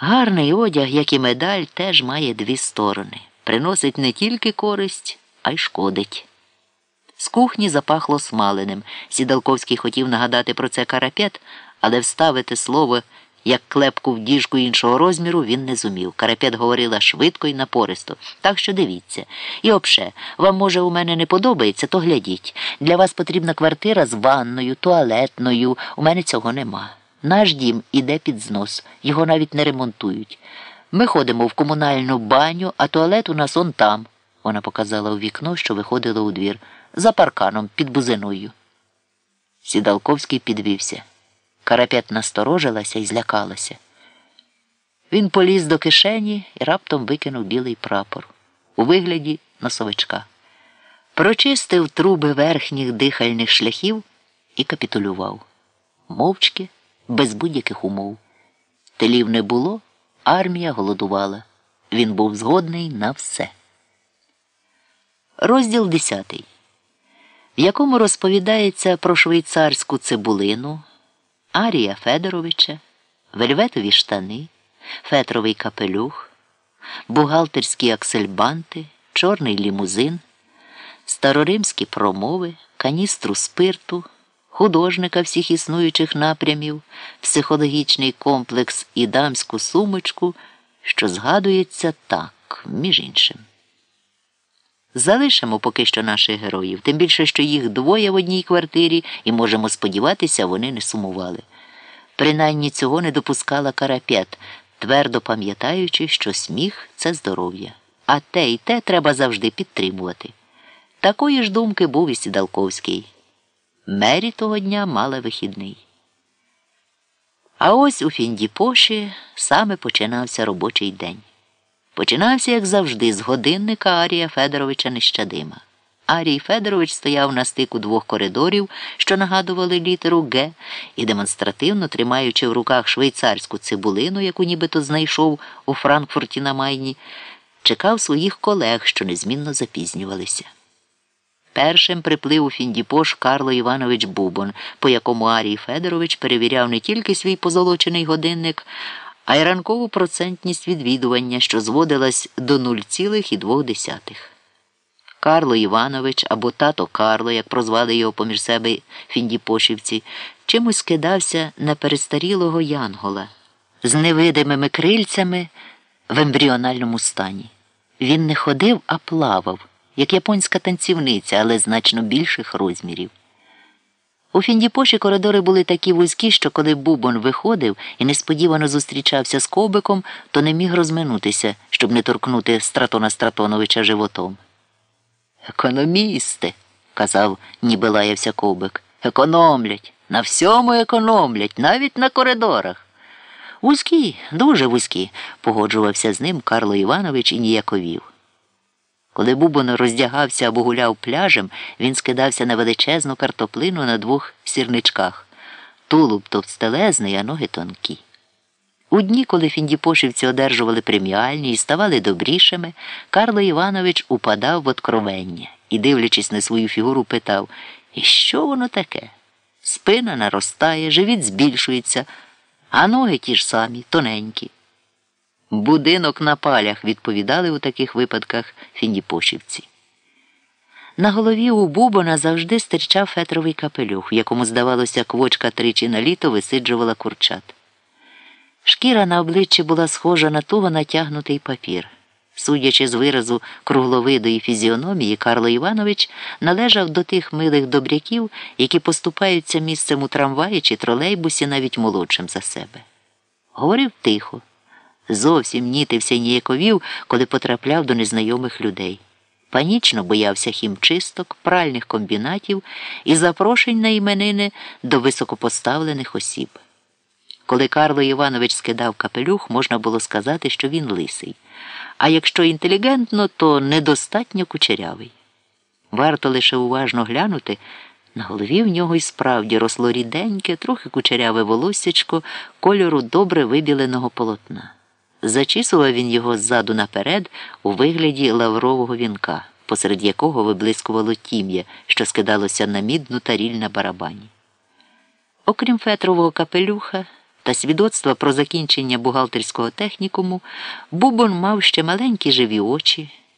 Гарний одяг, як і медаль, теж має дві сторони. Приносить не тільки користь, а й шкодить. З кухні запахло смаленим. Сідалковський хотів нагадати про це карапет, але вставити слово як клепку в діжку іншого розміру він не зумів. Карапет говорила швидко і напористо. Так що дивіться. І обше, вам, може, у мене не подобається, то глядіть. Для вас потрібна квартира з ванною, туалетною. У мене цього нема. Наш дім іде під знос, його навіть не ремонтують. Ми ходимо в комунальну баню, а туалет у нас он там. Вона показала у вікно, що виходило у двір, за парканом під бузиною. Сідалковський підвівся. Карапет насторожилася і злякалася. Він поліз до кишені і раптом викинув білий прапор у вигляді носовичка. Прочистив труби верхніх дихальних шляхів і капітулював. Мовчки, без будь-яких умов. Телів не було, армія голодувала. Він був згодний на все. Розділ 10, в якому розповідається про швейцарську цибулину, Арія Федоровича, вельветові штани, фетровий капелюх, бухгалтерські аксельбанти, чорний лімузин, староримські промови, каністру спирту, художника всіх існуючих напрямів, психологічний комплекс і дамську сумочку, що згадується так, між іншим. Залишимо поки що наших героїв, тим більше, що їх двоє в одній квартирі, і можемо сподіватися, вони не сумували. Принаймні цього не допускала карапет, твердо пам'ятаючи, що сміх це здоров'я, а те і те треба завжди підтримувати. Такої ж думки був і Сідалковський. Мері того дня мала вихідний. А ось у Фіндіпоші саме починався робочий день. Починався, як завжди, з годинника Арія Федоровича Нещадима. Арій Федорович стояв на стику двох коридорів, що нагадували літеру Г, і демонстративно тримаючи в руках швейцарську цибулину, яку нібито знайшов у Франкфурті на Майні, чекав своїх колег, що незмінно запізнювалися. Першим приплив у Фіндіпош Карло Іванович Бубон, по якому Арій Федорович перевіряв не тільки свій позолочений годинник, а й ранкову процентність відвідування, що зводилась до 0,2. Карло Іванович або тато Карло, як прозвали його поміж себе фіндіпошівці, чимось скидався на перестарілого янгола з невидимими крильцями в ембріональному стані. Він не ходив, а плавав, як японська танцівниця, але значно більших розмірів. У Фіндіпоші коридори були такі вузькі, що коли Бубон виходив і несподівано зустрічався з ковбиком, то не міг розминутися, щоб не торкнути Стратона Стратоновича животом. Економісти, казав, ніби лаявся ковбик. Економлять, на всьому економлять, навіть на коридорах. Вузькі, дуже вузькі, погоджувався з ним Карло Іванович і ніяковів. Коли Бубон роздягався або гуляв пляжем, він скидався на величезну картоплину на двох сірничках. Тулуб товстелезний, а ноги тонкі. У дні, коли фіндіпошівці одержували преміальні і ставали добрішими, Карло Іванович упадав в откровення і, дивлячись на свою фігуру, питав І що воно таке? Спина наростає, живіт збільшується, а ноги ті ж самі, тоненькі. Будинок на палях, відповідали у таких випадках фіндіпошівці. На голові у Бубона завжди стирчав фетровий капелюх, в якому, здавалося, квочка тричі на літо висиджувала курчат. Шкіра на обличчі була схожа на туго натягнутий папір. Судячи з виразу кругловидої фізіономії, Карло Іванович належав до тих милих добряків, які поступаються місцем у трамваї чи тролейбусі навіть молодшим за себе. Говорив тихо зовсім нітився і ніяковів, коли потрапляв до незнайомих людей. Панічно боявся хімчисток, пральних комбінатів і запрошень на іменини до високопоставлених осіб. Коли Карло Іванович скидав капелюх, можна було сказати, що він лисий, а якщо інтелігентно, то недостатньо кучерявий. Варто лише уважно глянути, на голові в нього й справді росло ріденьке, трохи кучеряве волоссячко кольору добре вибіленого полотна. Зачісував він його ззаду наперед у вигляді лаврового вінка, посеред якого виблискувало тім'я, що скидалося на мідну таріль на барабані. Окрім фетрового капелюха, та свідоцтва про закінчення бухгалтерського технікуму, Бубон мав ще маленькі живі очі.